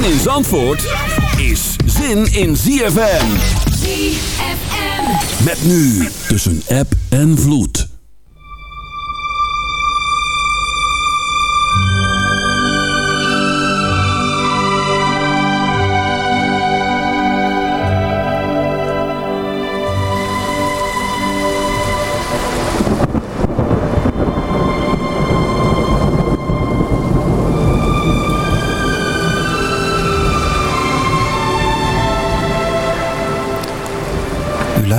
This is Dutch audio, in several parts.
Zin in Zandvoort is zin in ZFM. ZFM. Met nu tussen app en vloed.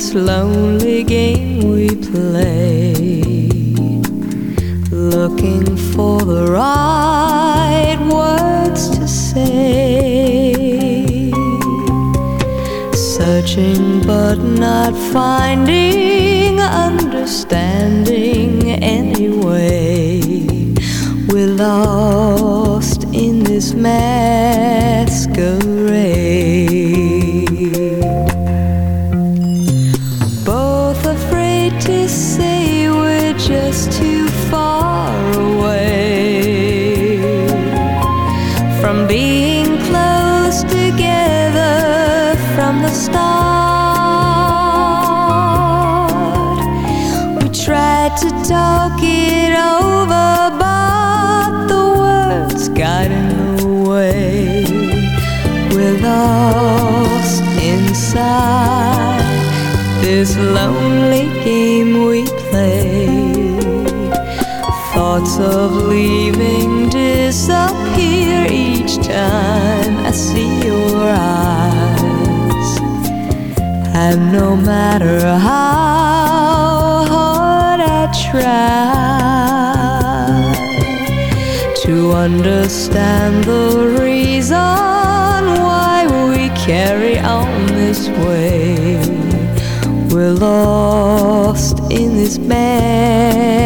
This lonely game we play? Looking for the right words to say. Searching but not finding understanding anyway. We're lost in this masquerade. Of leaving disappear each time I see your eyes. And no matter how hard I try to understand the reason why we carry on this way. We're lost in this masquerade.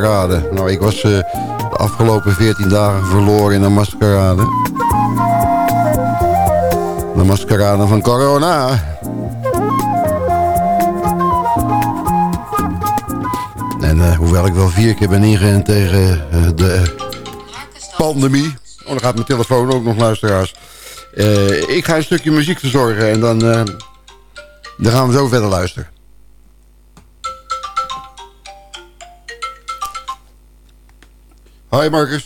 Nou, ik was eh, de afgelopen 14 dagen verloren in een maskerade. De maskerade van corona. En eh, hoewel ik wel vier keer ben ingeënt tegen eh, de pandemie. Oh, dan gaat mijn telefoon ook nog, luisteraars. Ik ga een stukje muziek verzorgen en dan, dan gaan we zo verder luisteren. Hi Marcus.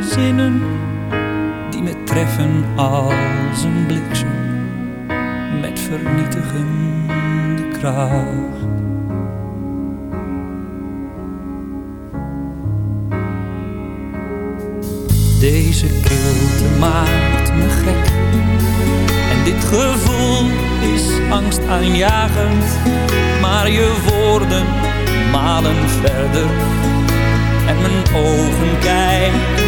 zinnen die me treffen als een bliksem met vernietigende kracht. Deze kilte maakt me gek en dit gevoel is angstaanjagend, maar je woorden malen verder en mijn ogen kijken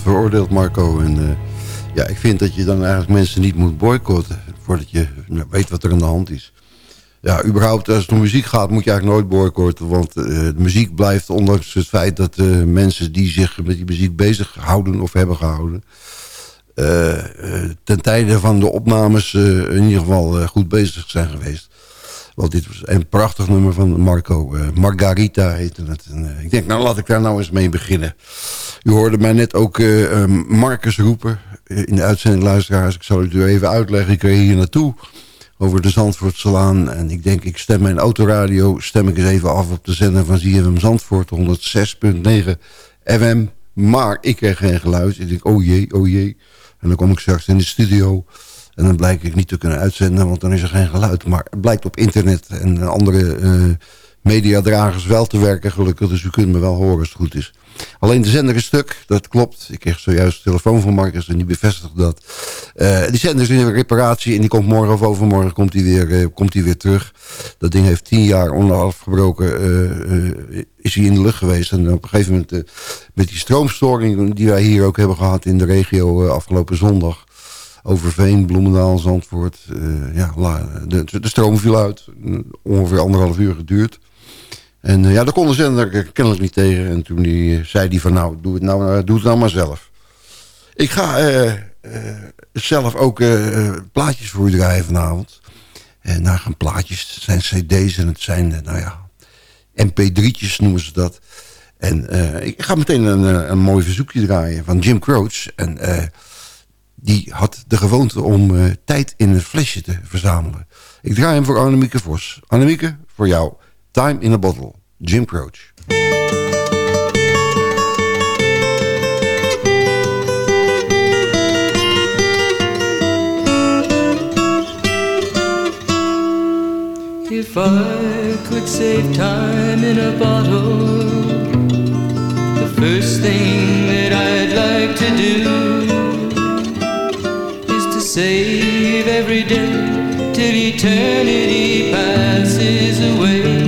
veroordeeld, Marco. En uh, ja, ik vind dat je dan eigenlijk mensen niet moet boycotten... voordat je nou, weet wat er aan de hand is. Ja, überhaupt als het om muziek gaat moet je eigenlijk nooit boycotten. Want uh, de muziek blijft, ondanks het feit dat uh, mensen die zich met die muziek bezig houden of hebben gehouden... Ten tijde van de opnames in ieder geval goed bezig zijn geweest. Want dit was een prachtig nummer van Marco. Margarita heette het. Ik denk, nou laat ik daar nou eens mee beginnen. U hoorde mij net ook Marcus roepen in de uitzending luisteraars. Ik zal het u even uitleggen. Ik kreeg hier naartoe over de Zandvoortselaan. En ik denk, ik stem mijn autoradio, stem ik eens even af op de zender van ZFM Zandvoort, 106.9 FM. Maar ik kreeg geen geluid. Ik denk, oh jee, oh jee. En dan kom ik straks in de studio. En dan blijkt ik niet te kunnen uitzenden, want dan is er geen geluid. Maar het blijkt op internet en andere uh, mediadragers wel te werken, gelukkig. Dus u kunt me wel horen als het goed is. Alleen de zender is stuk, dat klopt. Ik kreeg zojuist de telefoon van Marcus en die bevestigt dat. Uh, die zender is in reparatie en die komt morgen of overmorgen komt die weer, uh, komt die weer terug. Dat ding heeft tien jaar onafgebroken uh, is hij in de lucht geweest. En op een gegeven moment met die stroomstoring die wij hier ook hebben gehad in de regio afgelopen zondag. Overveen, Bloemendaal, Zandvoort. ja, de stroom viel uit. Ongeveer anderhalf uur geduurd. En uh, ja, daar kon de zender kennelijk niet tegen. En toen die, zei hij van nou, doe het nou, doe het nou maar zelf. Ik ga uh, zelf ook plaatjes voor u draaien vanavond. En nou gaan plaatjes, het zijn cd's en het zijn, nou ja, mp3'tjes noemen ze dat. En ik ga meteen een, een mooi verzoekje draaien van Jim Croce. En die had de gewoonte om tijd in een flesje te verzamelen. Ik draai hem voor Annemieke Vos. Annemieke, voor jou. Time in a Bottle, Jim Croce. If I could save time in a bottle, the first thing that I'd like to do is to save every day till eternity passes away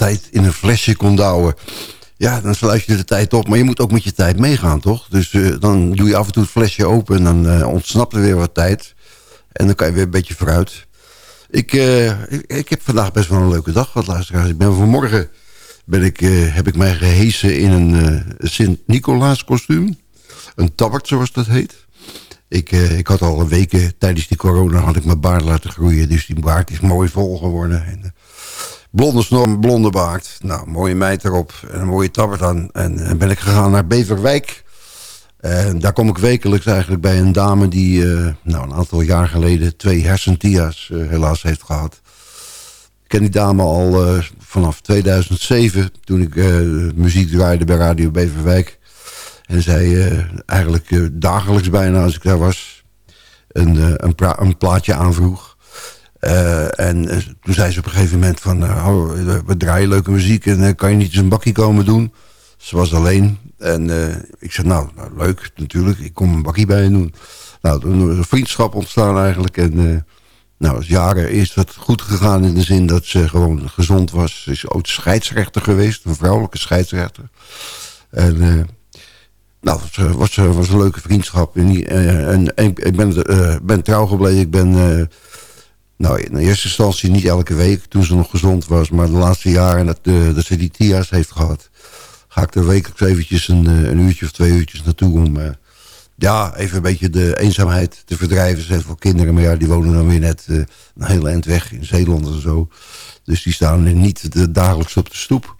tijd in een flesje kon douwen. Ja, dan sluit je de tijd op. Maar je moet ook met je tijd meegaan, toch? Dus dan doe je af en toe het flesje open... en dan ontsnapt er weer wat tijd. En dan kan je weer een beetje vooruit. Ik, ik, ik, heb vandaag best wel een leuke dag, wat luisteraars. Ik ben vanmorgen ben ik, heb ik mij gehesen in een Sint-Nicolaas kostuum. Een tabbert, zoals dat heet. Ik, ik had al een weken tijdens die corona had ik mijn baard laten groeien. Dus die baard is mooi vol geworden. En, blonde snor, blonde baard. Nou, mooie meid erop. En een mooie tabbert aan. En uh, ben ik gegaan naar Beverwijk. En daar kom ik wekelijks eigenlijk bij een dame die nou, een aantal jaar geleden twee hersentia's helaas heeft gehad. Ik ken die dame al vanaf 2007 toen ik muziek draaide bij Radio Beverwijk. En zij eigenlijk dagelijks bijna als ik daar was een, een, een, plaatje aanvroeg. En toen zei ze op een gegeven moment van... Oh, we draaien leuke muziek en kan je niet eens een bakje komen doen? Ze was alleen. En ik zei, nou, nou, leuk natuurlijk. Ik kom een bakje bij je doen. Nou, toen is een vriendschap ontstaan eigenlijk. En nou, jaren is dat goed gegaan in de zin dat ze gewoon gezond was. Ze is ook scheidsrechter geweest, een vrouwelijke scheidsrechter. En nou, het was, was, een leuke vriendschap. En, en, ik ben, uh, ben trouw gebleven. Ik ben, nou, in eerste instantie niet elke week toen ze nog gezond was. Maar de laatste jaren dat, uh, dat ze die TIA's heeft gehad... ga ik er wekelijks eventjes een, een uurtje of twee uurtjes naartoe... om ja, even een beetje de eenzaamheid te verdrijven. Zijn voor kinderen, maar ja, die wonen dan weer net een hele eind weg in Zeeland en zo. Dus die staan niet dagelijks op de stoep.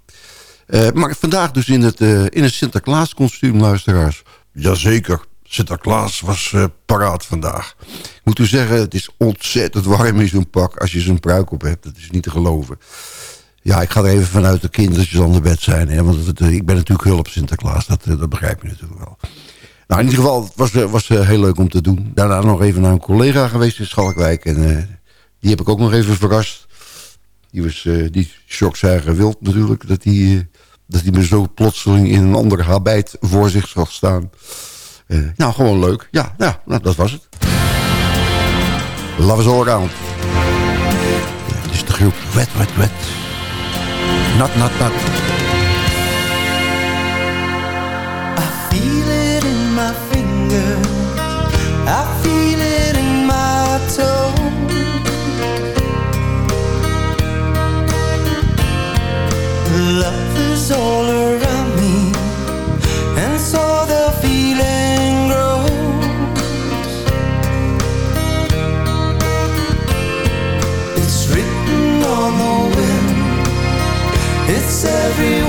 Maar vandaag dus in het, in het Sinterklaas kostuum, luisteraars. Jazeker, Sinterklaas was uh, paraat vandaag. Ik moet u zeggen, het is ontzettend warm in zo'n pak... als je zo'n pruik op hebt. Dat is niet te geloven. Ja, ik ga er even vanuit de kindertjes de bed zijn. Hè, want het, ik ben natuurlijk hulp Sinterklaas. Dat, dat begrijp je natuurlijk wel. Nou, in ieder geval, het was, was heel leuk om te doen. Daarna nog even naar een collega geweest in Schalkwijk. En die heb ik ook nog even verrast. Die was, die shockzuiger wild natuurlijk. Dat die dat hij me zo plotseling in een andere habijt voor zich zag staan. Uh, nou, gewoon leuk. Ja, ja nou, dat was het. Love is all around. Het is de groep Wet, Wet, Wet. Not, not, not. I feel it in my finger. I feel it in my toe. Love is all around me And so every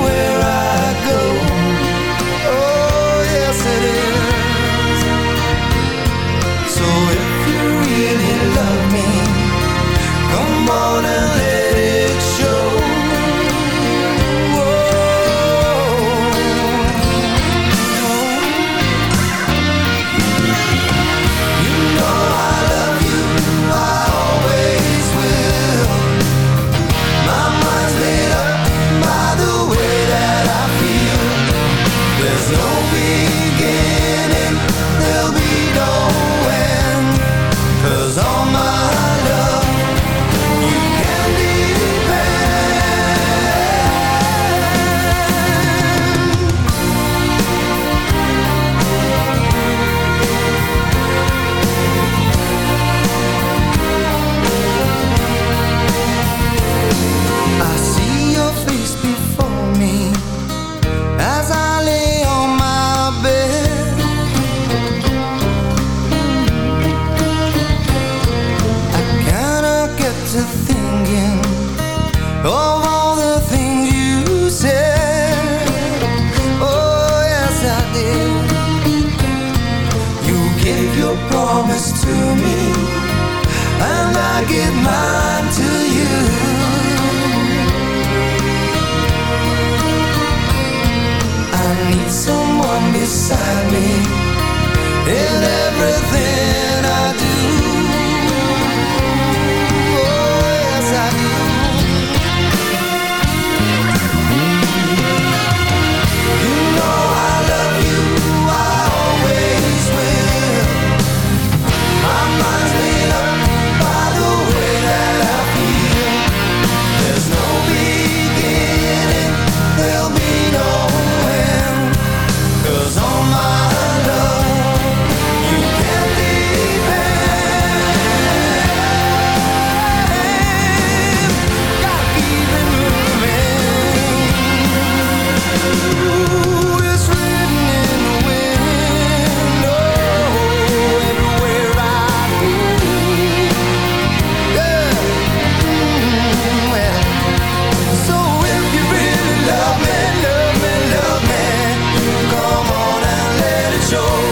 show.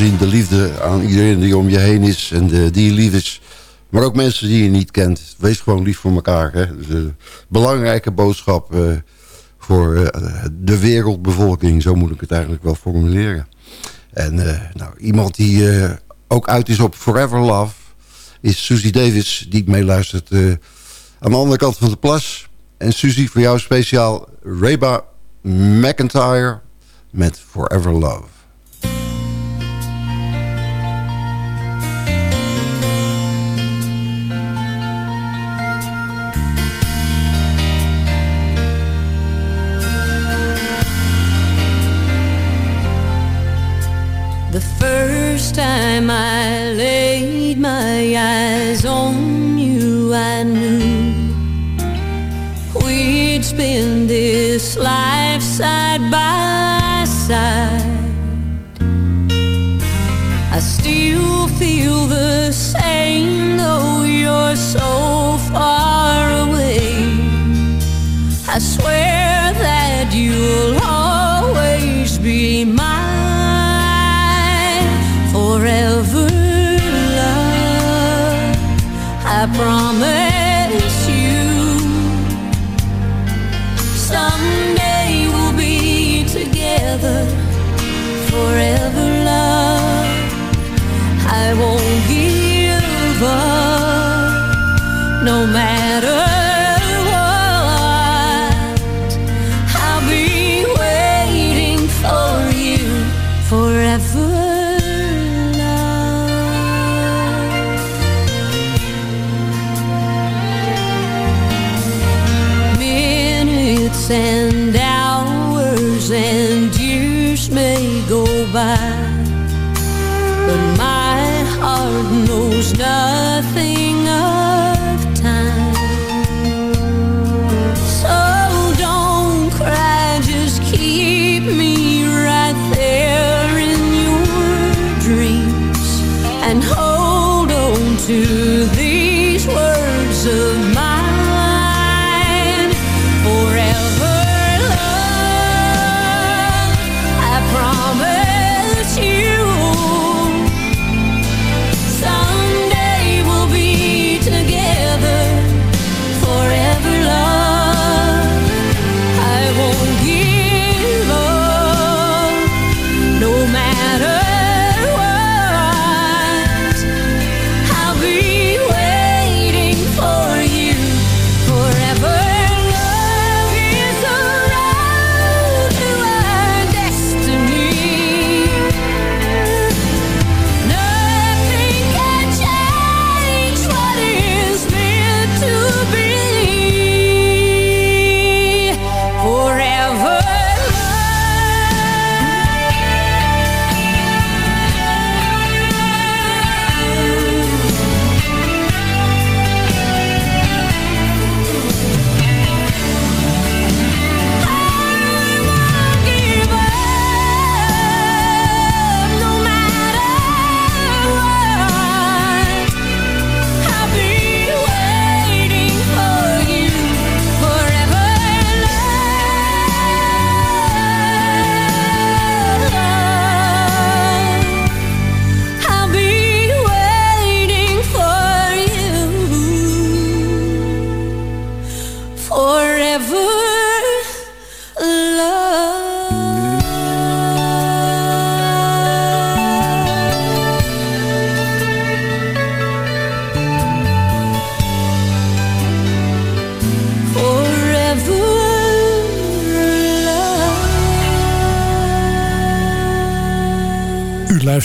De liefde aan iedereen die om je heen is en die je lief is. Maar ook mensen die je niet kent. Wees gewoon lief voor elkaar. Hè? Dus een belangrijke boodschap uh, voor uh, de wereldbevolking. Zo moet ik het eigenlijk wel formuleren. En nou, iemand die ook uit is op Forever Love... is Susie Davis, die ik meeluistert aan de andere kant van de plas. En Susie, voor jou speciaal Reba McIntyre met Forever Love. First time I laid my eyes on you, I knew we'd spend this life side by side. I still feel the same, though you're so far away. I swear that you'll always be mine. Promise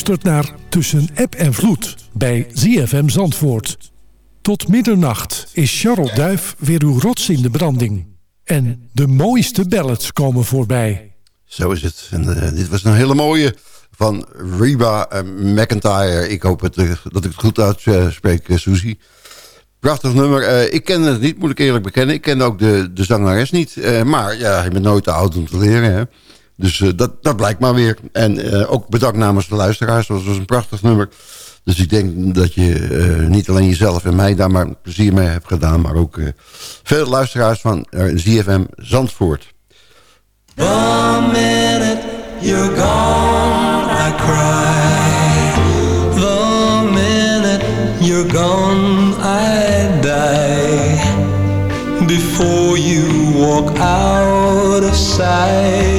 luistert naar Tussen App en Vloed bij ZFM Zandvoort. Tot middernacht is Charles Duif weer uw rots in de branding. En de mooiste ballads komen voorbij. Zo is het. En, uh, dit was een hele mooie van Reba McIntyre. Ik hoop uh, dat ik het goed uitspreek, uh, Susie. Prachtig nummer. ik ken het niet, moet ik eerlijk bekennen. Ik ken ook de, de zangeres niet. maar ja, je bent nooit te oud om te leren, hè. Dus eh, dat, dat blijkt maar weer. En eh, ook bedankt namens de luisteraars. Dat was een prachtig nummer. Dus ik denk dat je eh, niet alleen jezelf en mij daar maar plezier mee hebt gedaan... maar ook veel luisteraars van ZFM Zandvoort. The minute you're gone, I cry. The minute you're gone, I die. Before you walk out of sight.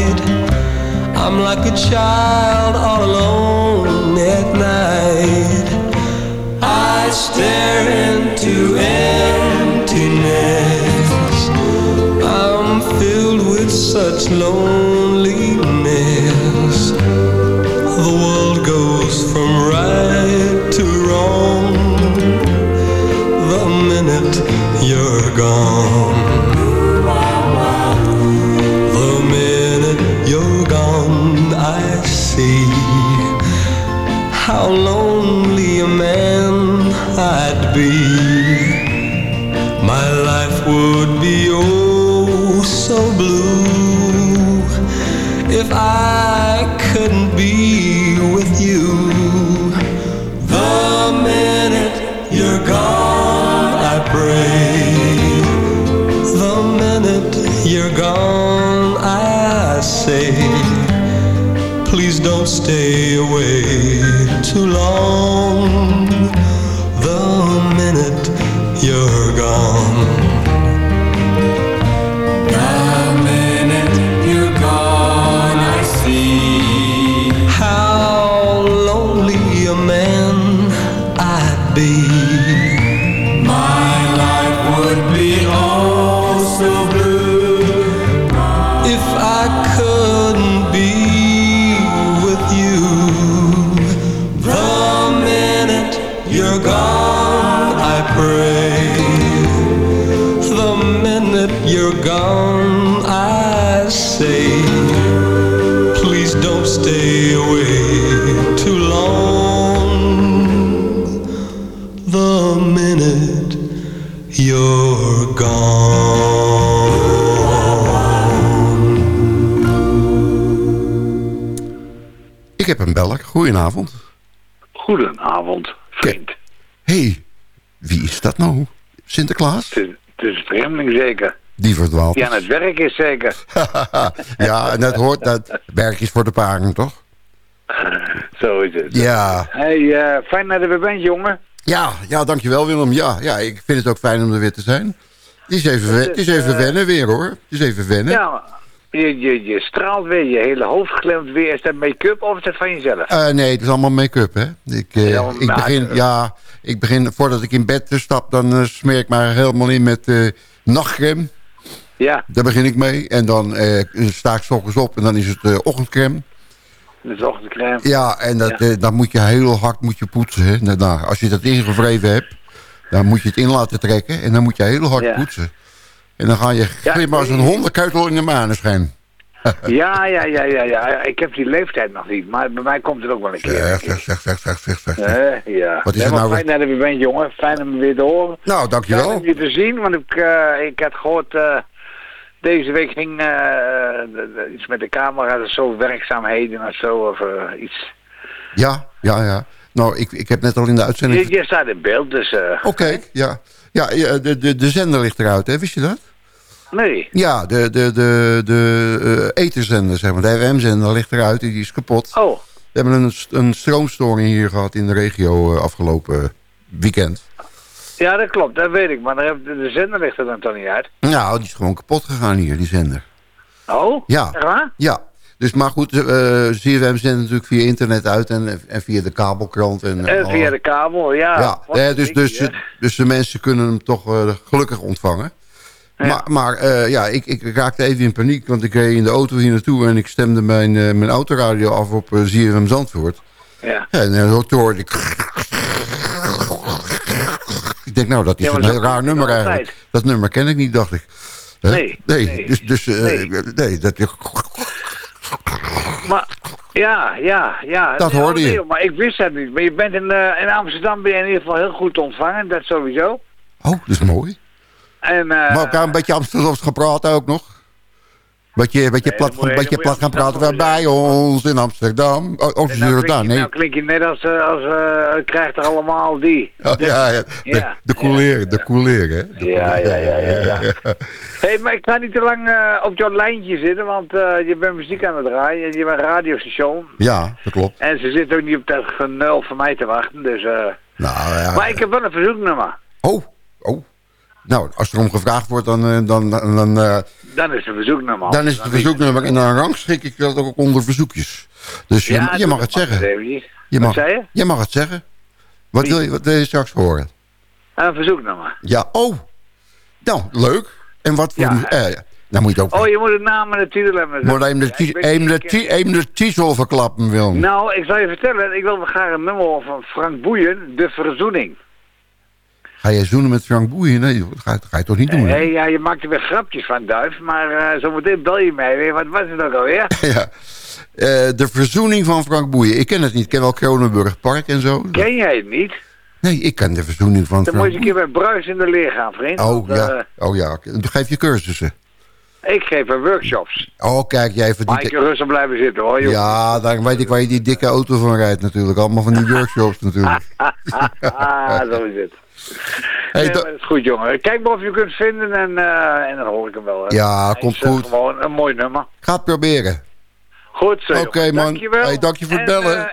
Child all alone you're gone, I say, please don't stay away too long. The minute you're gone. Ik heb een beller. Goedenavond. Goedenavond, vriend. hey, wie is dat nou? Sinterklaas? Het is, het is vreemdeling zeker. Die verdwaalt. Die aan het werk is zeker. ja, en dat hoort, dat werk is voor de paarden, toch? Zo is het. Ja. Hey, eh, fijn dat je er bent, jongen. Ja, ja, dankjewel Willem. Ja, ja, ik vind het ook fijn om er weer te zijn. Het is even, het is even eh, wennen weer, hoor. Het is even wennen. Ja, je, je, je straalt weer, je hele hoofd glimt weer. Is dat make-up of is dat van jezelf? Eh, nee, het is allemaal make-up, hè. Ik, Ja, ik, begin, ja, ik begin, voordat ik in bed stap, dan smeer ik maar helemaal in met nachtcreme. Ja, Daar begin ik mee. En dan eh, sta ik ochtends op en dan is het eh, ochtendcreme. dat is ochtendcrème. Ja, en dat, Ja. eh, dan moet je heel hard moet je poetsen. Hè. Daarna, als je dat ingevreven hebt, dan moet je het in laten trekken. En dan moet je heel hard Ja. poetsen. En dan ga je glimmen als een hondenkeutel in de maneschijn. Ja, ja, ja, ja, ja. Ik heb die leeftijd nog niet, maar bij mij komt het ook wel een keer. Zeg, zeg, zeg, zeg, zeg, zeg, zeg. Eh, ja. Wat is Nee, nou Fijn dat je bent, jongen. Fijn om weer te horen. Nou, Fijn dankjewel. om je te zien, want ik, eh, ik had gehoord... eh, deze week ging eh, iets met de camera, zo werkzaamheden of zo, of eh, iets. Ja, ja, ja. Nou, ik, ik heb net al in de uitzending... Je, je staat in beeld, dus... eh, Oké, ja. Ja, ja, de, de, de zender ligt eruit, hè? Wist je dat? Nee. Ja, de, de, de, de eterzender, zeg maar. De FM-zender ligt eruit, die is kapot. Oh, We hebben een, een stroomstoring hier gehad in de regio afgelopen weekend. Ja, dat klopt, dat weet ik. Maar de, de zender ligt er dan toch niet uit. Nou, die is gewoon kapot gegaan hier, die zender. Oh? Ja. Echt waar? Ja, dus maar goed, eh CFM zendt natuurlijk via internet uit en, en via de kabelkrant. En, En al- via de kabel, ja. Ja, eh, dus, dus, dus de mensen kunnen hem toch eh, gelukkig ontvangen. Ja. Maar, maar eh, ja, ik, ik raakte even in paniek, want ik reed in de auto hier naartoe... en ik stemde mijn, eh, mijn autoradio af op eh ZFM Zandvoort. Ja. En uh, toen hoorde ik... Ik denk, nou, dat is Ja, een heel raar nummer eigenlijk. Dat nummer ken ik niet, dacht ik. Hè? Nee, Nee, nee. dus, dus eh, Nee. nee, dat... Maar, ja, ja, ja. Dat hoorde je. maar ik wist dat niet. Maar je bent in, eh, in Amsterdam ben je in ieder geval heel goed ontvangen, dat sowieso. Oh, dat is mooi. En, eh, Maar elkaar een beetje Amsterdams praten ook nog. Plat, dan moet je- dan moet je plat gaan praten Amsterdam bij ons in Amsterdam. Oh, of klink Jordaan, je, nee. nou klink je net als, eh, als eh, krijgt er allemaal die. Oh, ja, ja. De, Ja. de de couleren, hè. De Ja, ja, ja, ja, hey, maar ik ga niet te lang eh, op jouw lijntje zitten, want je bent muziek aan het draaien en je bent een radiostation. Ja, dat klopt. En ze zitten ook niet op dat genul van mij te wachten, dus... Nou, ja. Maar ik heb wel een verzoeknummer. Oh, oh. Nou, als er om gevraagd wordt, dan, dan, dan, dan, Dan is het verzoeknummer. Dan is het verzoeknummer en dan rangschik ik dat ook onder verzoekjes. Dus je, Ja, je mag het zeggen. Je Wat mag, zei je? je mag het zeggen. Wat wil, je, wat wil je straks horen? Een verzoeknummer. Ja, oh. Nou, leuk. En wat voor... Ja. eh, dan moet je ook... Oh, je moet de naam en de titel hebben. moet even de, de, titel verklappen, Willem. Nou, ik zal je vertellen. Ik wil graag een nummer van Frank Boeien. De Verzoening. Ga je zoenen met Frank Boeien? Nee, dat ga, dat ga je toch niet doen? Hé, ja, je maakt er weer grapjes van, Duif. Maar eh zometeen bel je mij weer. Wat was het ook alweer? ja. Eh, de verzoening van Frank Boeien. Ik ken het niet. Ik ken wel Kronenburg Park en zo. Ken jij het niet? Nee, ik ken de verzoening van Dan moet je een keer bij Bruis in de leer gaan, vriend. Oh Want, ja, oh ja. Dan geef je cursussen. eh, ik geef er workshops. Oh kijk, jij Maar verdient... ik kan rustig blijven zitten, hoor. joh. Ja, dan weet ik waar je die dikke auto van rijdt natuurlijk. Allemaal van die workshops natuurlijk. ah, zo is het. Hey, Nee, dat is goed, jongen. Kijk maar of je kunt vinden en, eh, en dan hoor ik hem wel. hè. Ja, Hij komt is, eh, goed. gewoon een mooi nummer. Ga het proberen. Goed zo. Oké, jongen. man. Dankjewel. Hey, dank je voor het En, bellen.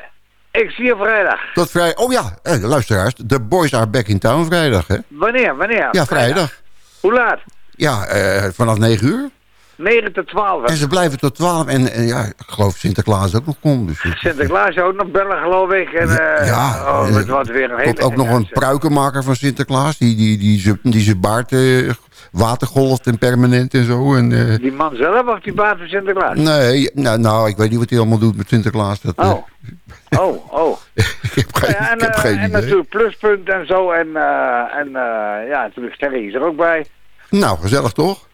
eh, ik zie je vrijdag. Tot vrij... Oh ja, eh, luisteraars. De boys are back in town vrijdag, hè? Wanneer? Wanneer? Ja, vrijdag. Hoe laat? Ja, vanaf 9 uur. 9 tot 12. En ze blijven tot 12. En eh, ja, ik geloof Sinterklaas ook nog komt. Dus Sinterklaas ook nog bellen, geloof ik. En, eh, ja, oh, eh, het wordt weer een hele... komt ook nog een pruikenmaker van Sinterklaas. Die, die, die, zijn- die zijn baard eh, watergolft en permanent en zo. En, eh, Die man zelf of die baas van Sinterklaas? nee, nou, nou, ik weet niet wat hij allemaal doet met Sinterklaas. Dat, eh, Oh. Oh, oh. ik heb geen, Ja, en ik heb eh, geen en idee. natuurlijk pluspunt en zo. En, eh, en eh, ja, natuurlijk Sterry is er ook bij. Nou, gezellig toch?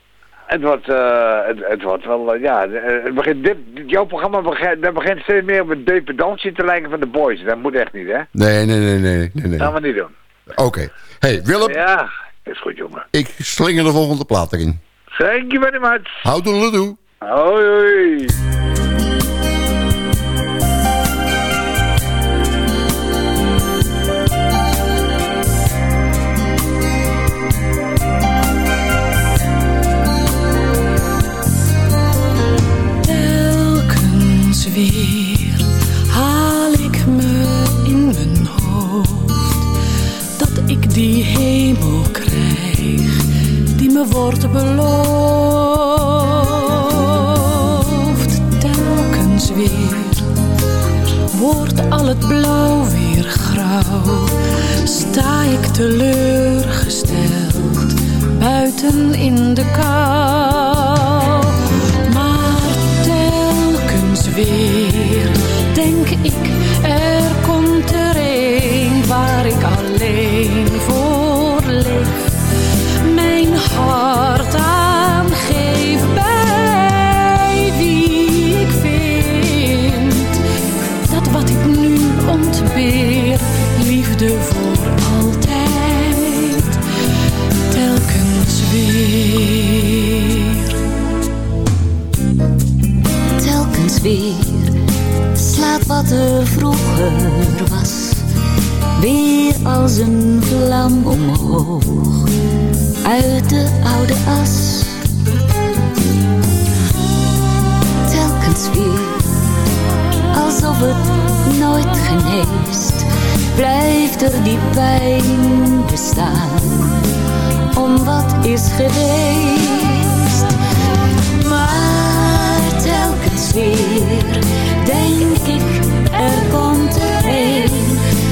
Het wordt, eh, het, het wordt wel, eh, ja, eh, het begint, dit, jouw programma begint, dat begint steeds meer op een dependantie te lijken van de boys. Dat moet echt niet, hè? Nee, nee, nee, nee. nee, nee. Dat gaan we niet doen. Oké. hey, Willem, Ja, is goed, jongen. ik slinger de volgende plaat erin. Thank you very much. Houdoe, Hoi, hoi. Weer haal ik me in mijn hoofd dat ik die hemel krijg die me wordt beloofd. Telkens weer wordt al het blauw weer grauw, sta ik teleurgesteld buiten in de kou. Denk ik, er komt er een waar ik alleen als een vlam omhoog uit de oude as. Telkens weer alsof het nooit geneest, blijft er die pijn bestaan om wat is geweest. Maar telkens weer denk ik, er komt er een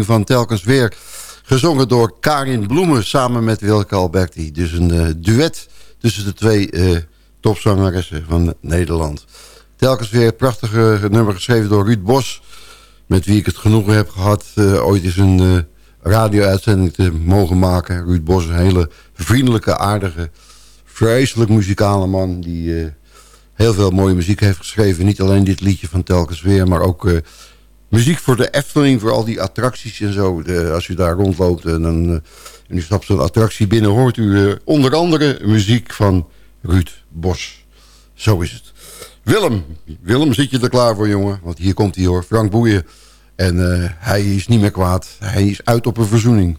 Van Telkens Weer. Gezongen door Karin Bloemen samen met Wilke Alberti. Dus een uh, duet tussen de twee uh, topzangeressen van Nederland. Telkens weer een prachtige nummer geschreven door Ruud Bos. Met wie ik het genoegen heb gehad ooit eens een radio-uitzending te mogen maken. Ruud Bos, een hele vriendelijke, aardige, vreselijk muzikale man... die heel veel mooie muziek heeft geschreven. Niet alleen dit liedje van Telkens Weer, maar ook muziek voor de Efteling, voor al die attracties en zo. De, als u daar rondloopt en, dan, uh, en u stapt zo'n attractie binnen... hoort u uh, onder andere muziek van Ruud Bos. Zo is het. Willem, Willem, zit je er klaar voor, jongen? Want hier komt hij hoor, Frank Boeien. En hij is niet meer kwaad. Hij is uit op een verzoening.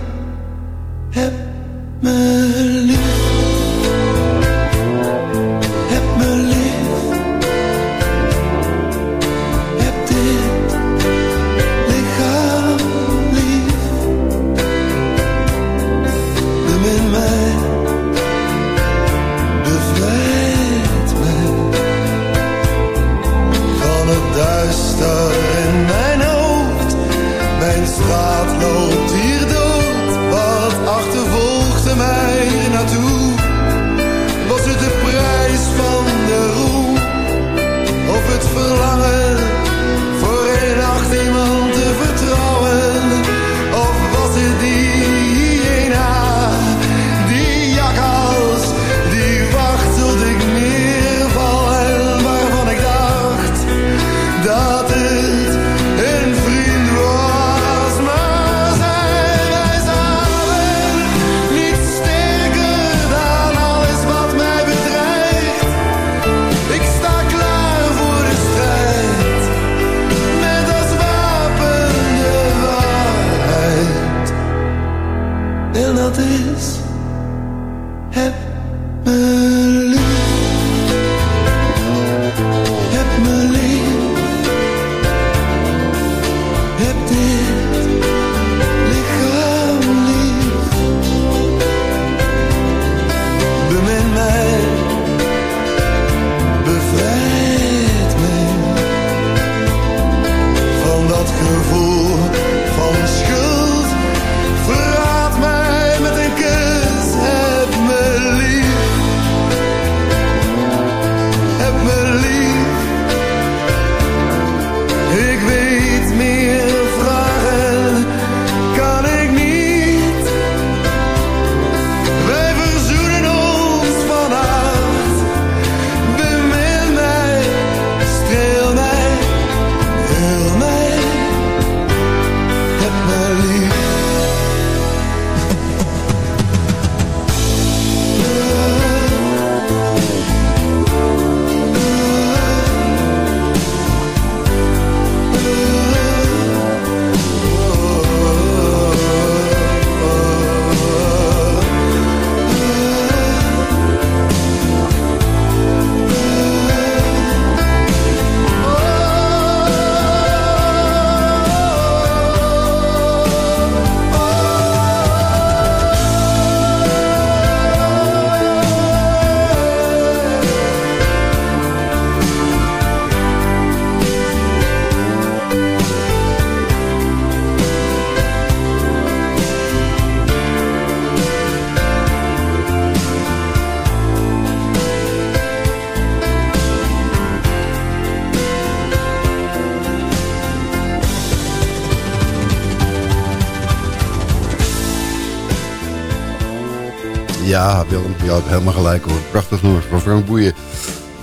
je helemaal gelijk hoor. Prachtig nummer van Frank Boeien.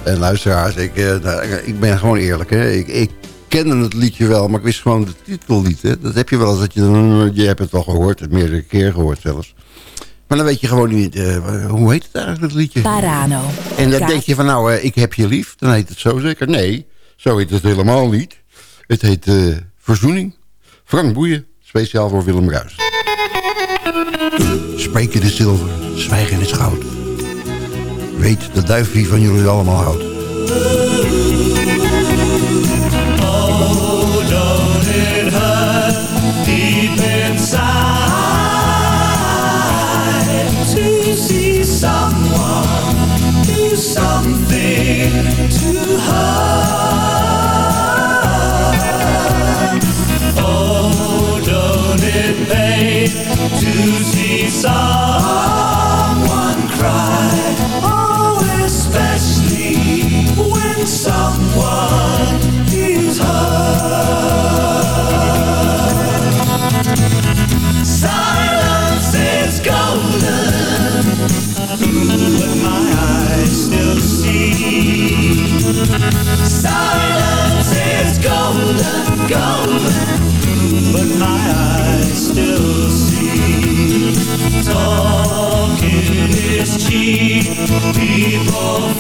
En luisteraars, ik, uh, ik ben gewoon eerlijk. Hè. Ik, ik kende het liedje wel, maar ik wist gewoon de titel niet. Hè. Dat heb je wel eens, dat je, je hebt het al gehoord, meerdere keer gehoord zelfs. Maar dan weet je gewoon niet, uh, hoe heet het eigenlijk, het liedje? Parano. En dan denk je van, nou, uh, ik heb je lief. Dan heet het zo zeker. Nee, zo heet het helemaal niet. Het heet uh, Verzoening. Frank Boeien, speciaal voor Willem Ruijs. Spreken de zilver, zwijgen is goud. Weet de duif van jullie allemaal houdt. Talking is cheap, people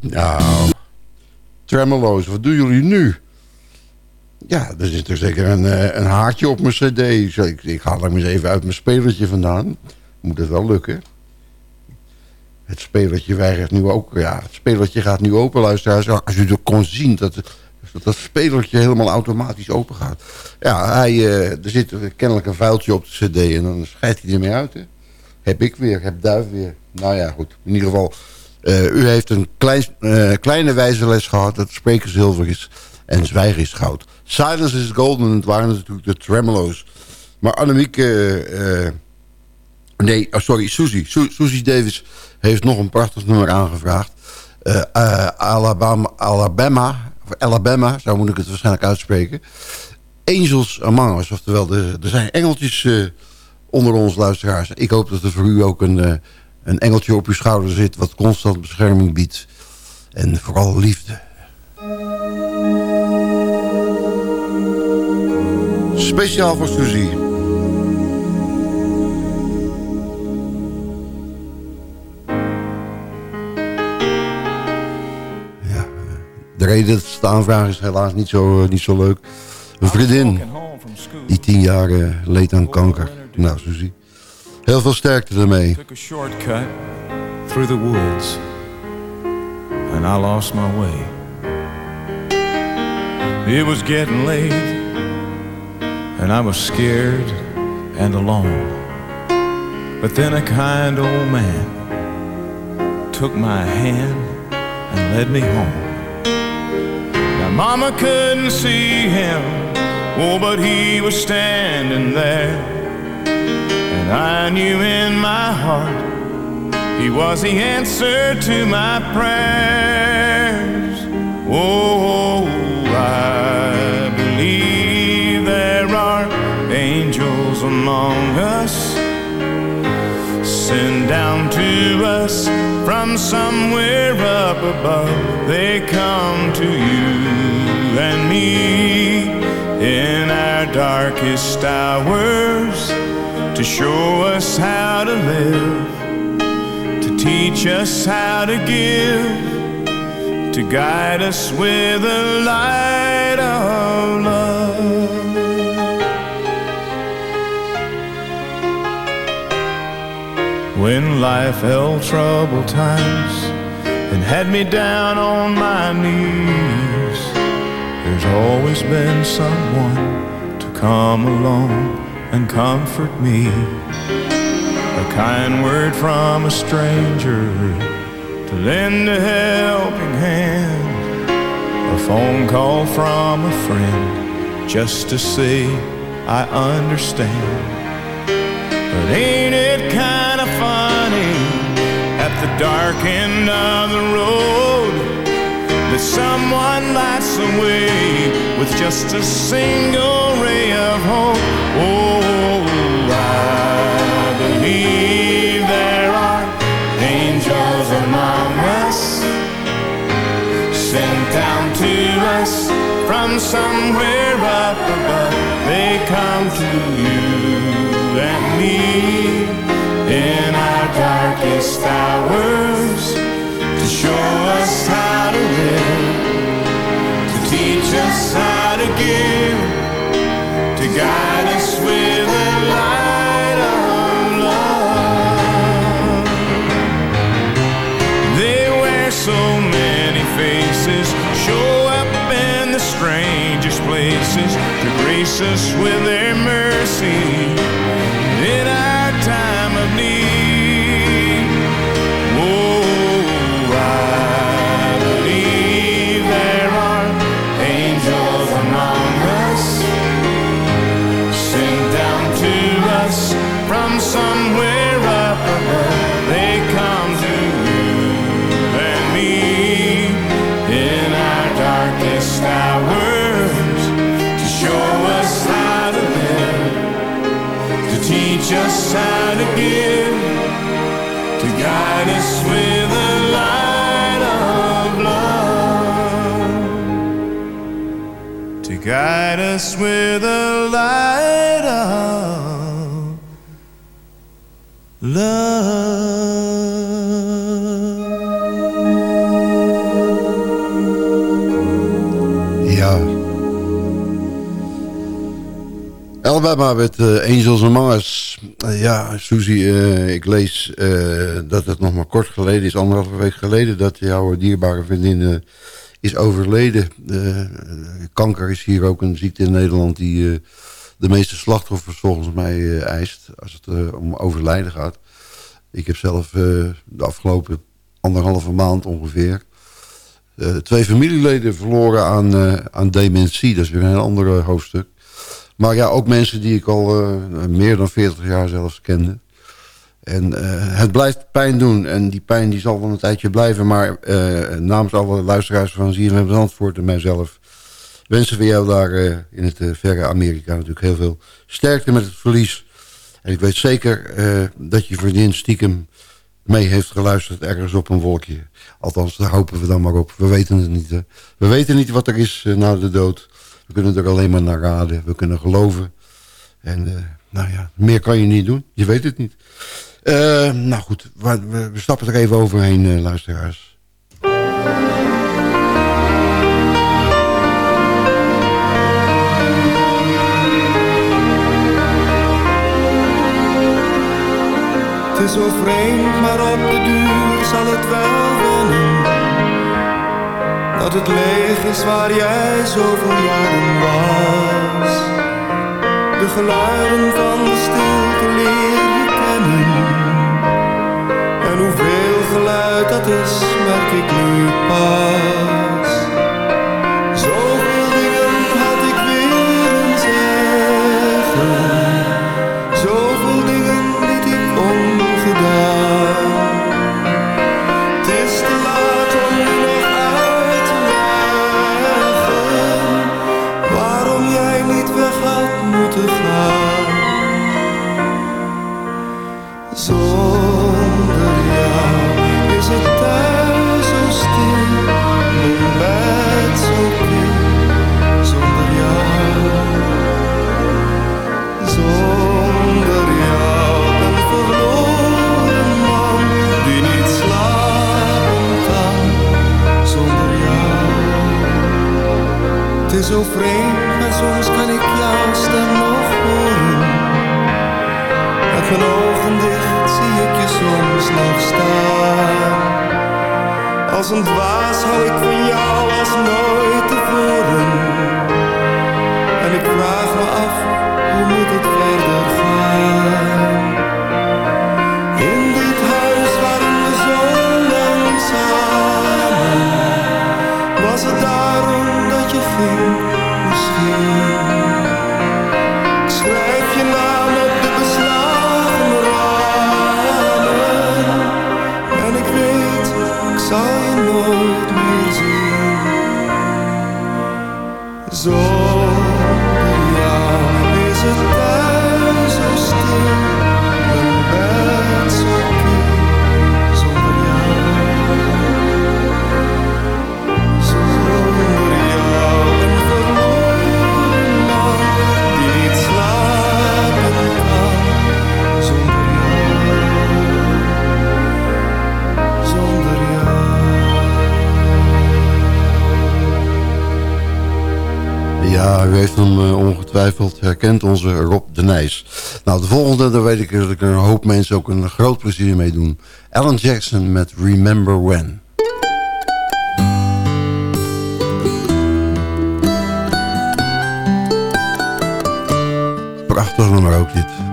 Nou, tremolo's, wat doen jullie nu? Ja, er zit er zeker een, eh, een haartje op mijn cd. Ik, ik haal hem eens even uit mijn spelertje vandaan. Moet het wel lukken. Het spelertje weigert nu ook... Ja, het spelertje gaat nu open, luisteraars. Als u er kon zien dat, dat dat spelertje helemaal automatisch open gaat. Ja, hij, eh, er zit kennelijk een vuiltje op de cd en dan scheidt hij ermee uit. Hè. Heb ik weer, heb Duif weer. Nou ja, goed. In ieder geval, eh, u heeft een klein, eh, kleine wijze les gehad dat spreken zilver is en zwijgen is goud. Silence is golden, het waren natuurlijk de tremolo's. Maar Annemiek... eh, nee, oh, sorry, Susie. Su Susie Davis heeft nog een prachtig nummer aangevraagd. Alabama, Alabama, Alabama, zo moet ik het waarschijnlijk uitspreken. Angels Among Us, oftewel, er, zijn engeltjes eh, onder ons luisteraars. Ik hoop dat er voor u ook een, eh, een engeltje op uw schouder zit... wat constant bescherming biedt. En vooral liefde. Speciaal voor Suzie. De reden dat de aanvraag is helaas niet zo, eh, niet zo leuk. Een vriendin die tien jaar eh, leed aan kanker. Nou, Suzie. Heel veel sterkte ermee. Took shortcut through the woods and I lost my way. It was getting late and I was scared and alone. But then a kind old man took my hand and led me home. Now mama couldn't see him, oh, but he was standing there. And I knew in my heart he was the answer to my prayers. Oh, I believe there are angels among us, sent down to us from somewhere up above. They come to you me in our darkest hours to show us how to live, to teach us how to give, to guide us with the light of love. When life held troubled times and had me down on my knees Always been someone to come along and comfort me. A kind word from a stranger to lend a helping hand. A phone call from a friend just to say I understand. But ain't it kind of funny at the dark end of the road that someone lights the way with just a single ray of hope? Oh, I believe there are angels among us sent down to us from somewhere up above. They come to you and me in our darkest hours to show us how us how to give, to guide us with met eh, Angels Among Us. Eh, ja, Susie, eh, ik lees dat het nog maar kort geleden is, anderhalve week geleden, dat jouw dierbare vriendin is overleden. Kanker is hier ook een ziekte in Nederland die de meeste slachtoffers volgens mij eist als het om overlijden gaat. Ik heb zelf de afgelopen anderhalve maand ongeveer twee familieleden verloren aan, aan dementie. Dat is weer een heel ander hoofdstuk. Maar ja, ook mensen die ik al eh, meer dan 40 jaar zelfs kende. En eh, het blijft pijn doen. En die pijn die zal wel een tijdje blijven. Maar eh, namens alle luisteraars van ZFM Zandvoort en mijzelf... wensen we jou daar in het verre Amerika natuurlijk heel veel sterkte met het verlies. En ik weet zeker dat je vriendin stiekem mee heeft geluisterd ergens op een wolkje. Althans, daar hopen we dan maar op. We weten het niet. We weten niet wat er is na de dood. We kunnen er alleen maar naar raden. We kunnen geloven. En eh, nou ja, meer kan je niet doen. Je weet het niet. Eh, nou goed, we, we, stappen er even overheen, eh, luisteraars. Het is zo vreemd, maar op de duur zal het wel. Dat het leeg is waar jij zoveel jaren was. De geluiden van de stilte leer je kennen. En hoeveel geluid dat is, merk ik nu pas. zo vreemd, maar soms kan ik jou stem nog horen. Met mijn ogen dicht zie ik je soms nog staan. Als een dwaas hou ik van jou als nooit tevoren. En ik vraag me af, hoe moet het verder gaan? nothing was here. heeft hem eh, ongetwijfeld herkend, onze Rob de Nijs. Nou, de volgende, daar weet ik dat er een hoop mensen ook een groot plezier mee doen. Alan Jackson met Remember When. Prachtig nummer ook dit.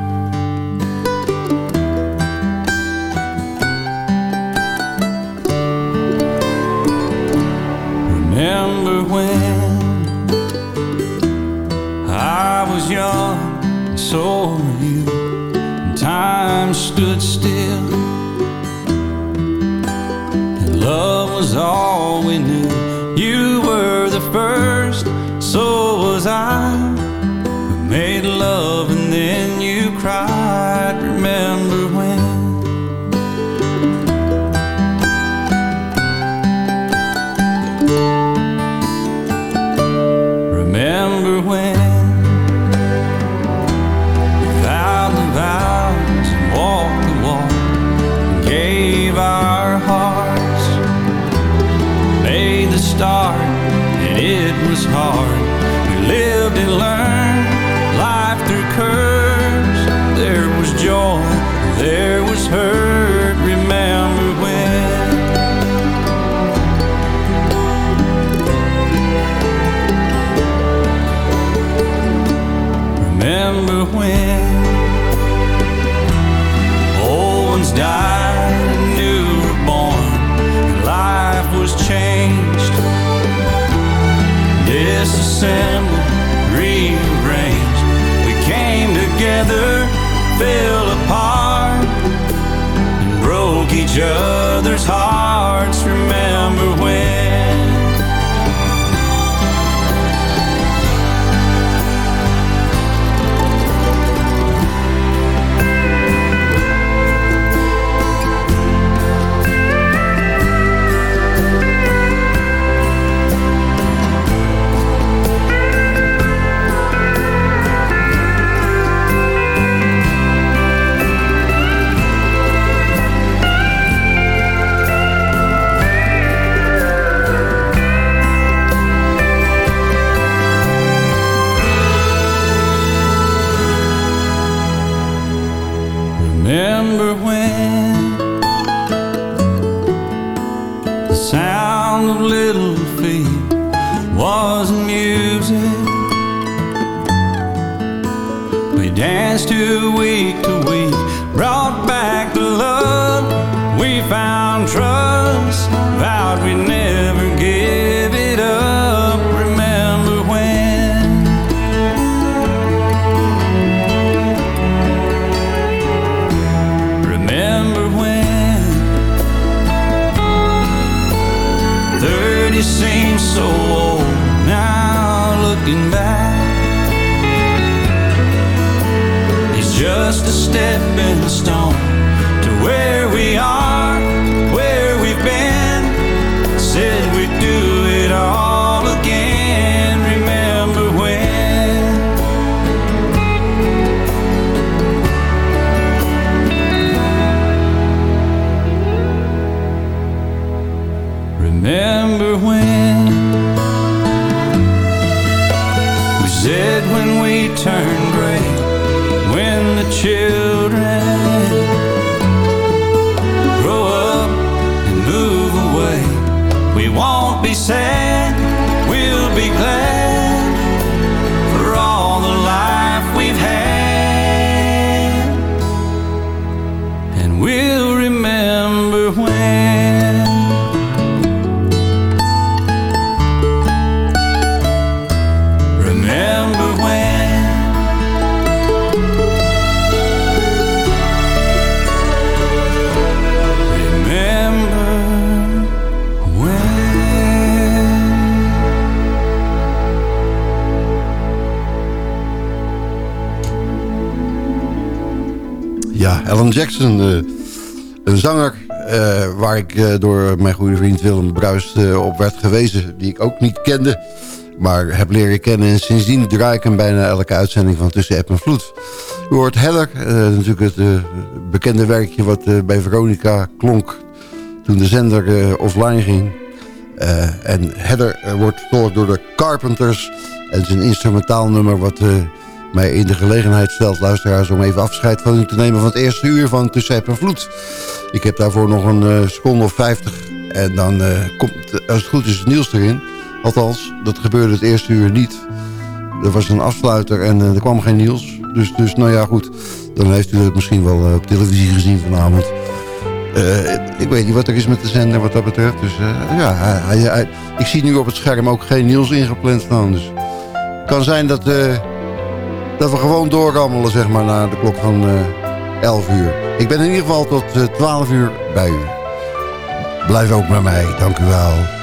good remember when the sound of little feet was music. We danced to weak Alan Jackson, een zanger waar ik door mijn goede vriend Willem Bruist op werd gewezen... die ik ook niet kende, maar heb leren kennen. En sindsdien draai ik hem bijna elke uitzending van Tussen App en Vloed. U hoort Heller, natuurlijk het bekende werkje wat bij Veronica klonk... toen de zender offline ging. en Heather wordt vertolkt door de Carpenters... En het is een instrumentaal nummer wat mij in de gelegenheid stelt, luisteraars... om even afscheid van u te nemen van het eerste uur van Tussen en Vloed. Ik heb daarvoor nog een uh, seconde of 50. En dan uh, komt, als het goed is, het nieuws erin. Althans, dat gebeurde het eerste uur niet. Er was een afsluiter en uh, er kwam geen nieuws. Dus, dus nou ja, goed. Dan heeft u het misschien wel op televisie gezien vanavond. ik weet niet wat er is met de zender wat dat betreft. Dus ja, ik zie nu op het scherm ook geen nieuws ingepland staan. Dus het kan zijn dat dat we gewoon doorrammelen zeg maar, naar de klok van uh, eh, 11 uur. Ik ben in ieder geval tot uh, eh, 12 uur bij u. Blijf ook met mij, dank u wel.